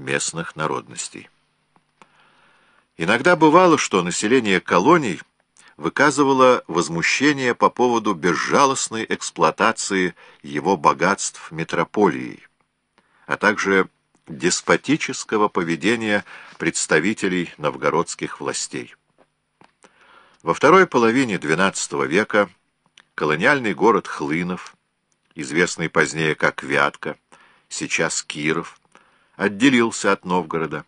местных народностей. Иногда бывало, что население колоний выказывало возмущение по поводу безжалостной эксплуатации его богатств метрополией, а также деспотического поведения представителей новгородских властей. Во второй половине XII века колониальный город Хлынов, известный позднее как Вятка, сейчас Киров, отделился от Новгорода.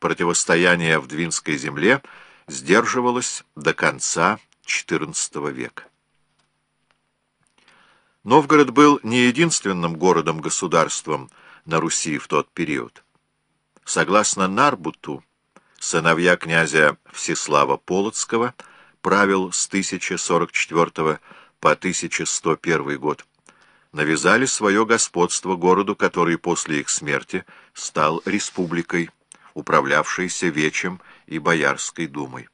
Противостояние в Двинской земле сдерживалось до конца XIV века. Новгород был не единственным городом-государством на Руси в тот период. Согласно Нарбуту, сыновья князя Всеслава Полоцкого правил с 1044 по 1101 год, навязали свое господство городу, который после их смерти стал республикой, управлявшейся Вечем и Боярской думой.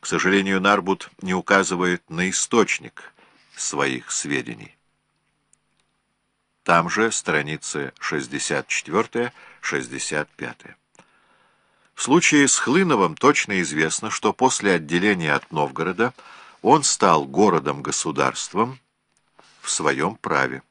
К сожалению, Нарбут не указывает на источник своих сведений. Там же страницы 64-65. В случае с Хлыновым точно известно, что после отделения от Новгорода он стал городом-государством в своем праве.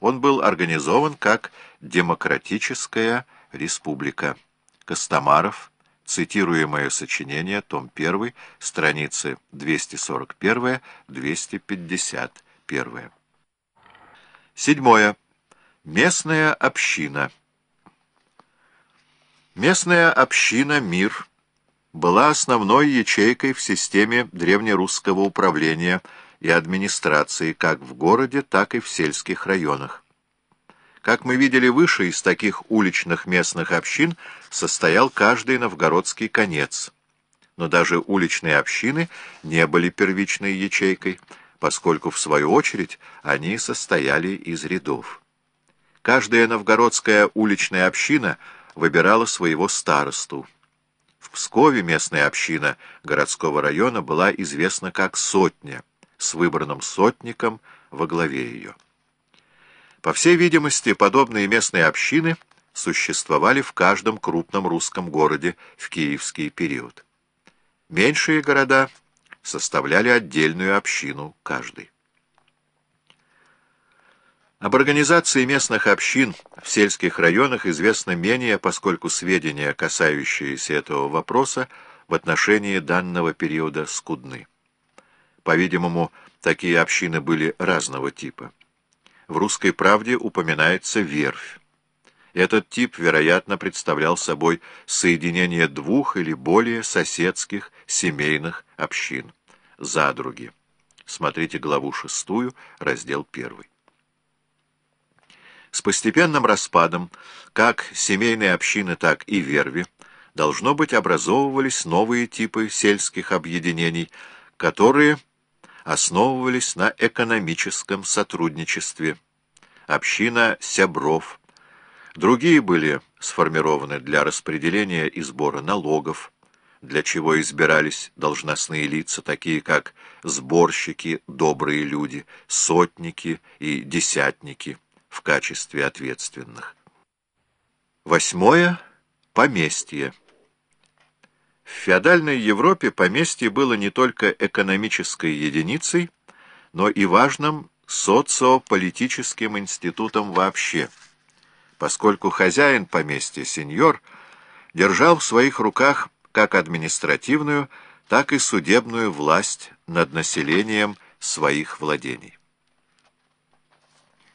Он был организован как демократическая республика. Костомаров, цитируемое сочинение, том 1, страницы 241-251. Седьмое. Местная община. Местная община «Мир» была основной ячейкой в системе древнерусского управления и администрации как в городе, так и в сельских районах. Как мы видели выше, из таких уличных местных общин состоял каждый новгородский конец. Но даже уличные общины не были первичной ячейкой, поскольку, в свою очередь, они состояли из рядов. Каждая новгородская уличная община выбирала своего старосту. В Пскове местная община городского района была известна как «сотня», с выбранным сотником во главе ее. По всей видимости, подобные местные общины существовали в каждом крупном русском городе в киевский период. Меньшие города составляли отдельную общину каждый. Об организации местных общин в сельских районах известно менее, поскольку сведения, касающиеся этого вопроса, в отношении данного периода скудны. По-видимому, такие общины были разного типа. В «Русской правде» упоминается верфь. Этот тип, вероятно, представлял собой соединение двух или более соседских семейных общин. Задруги. Смотрите главу 6, раздел 1. С постепенным распадом как семейной общины, так и верви должно быть образовывались новые типы сельских объединений, которые основывались на экономическом сотрудничестве. Община Сябров. Другие были сформированы для распределения и сбора налогов, для чего избирались должностные лица, такие как сборщики, добрые люди, сотники и десятники в качестве ответственных. Восьмое. Поместье. В феодальной Европе поместье было не только экономической единицей, но и важным социополитическим институтом вообще, поскольку хозяин поместья, сеньор, держал в своих руках как административную, так и судебную власть над населением своих владений.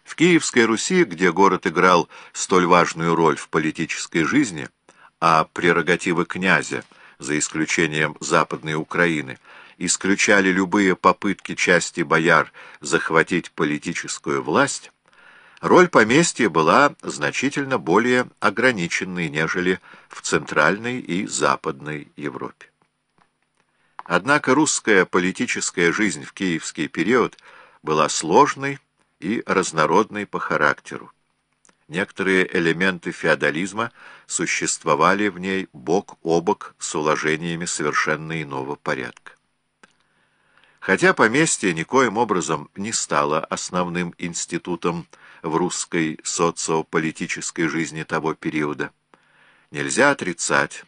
В Киевской Руси, где город играл столь важную роль в политической жизни, а прерогативы князя, за исключением Западной Украины, исключали любые попытки части бояр захватить политическую власть, роль поместья была значительно более ограниченной, нежели в Центральной и Западной Европе. Однако русская политическая жизнь в киевский период была сложной, и разнородной по характеру. Некоторые элементы феодализма существовали в ней бок о бок с уложениями совершенно иного порядка. Хотя поместье никоим образом не стало основным институтом в русской социополитической жизни того периода, Нельзя отрицать,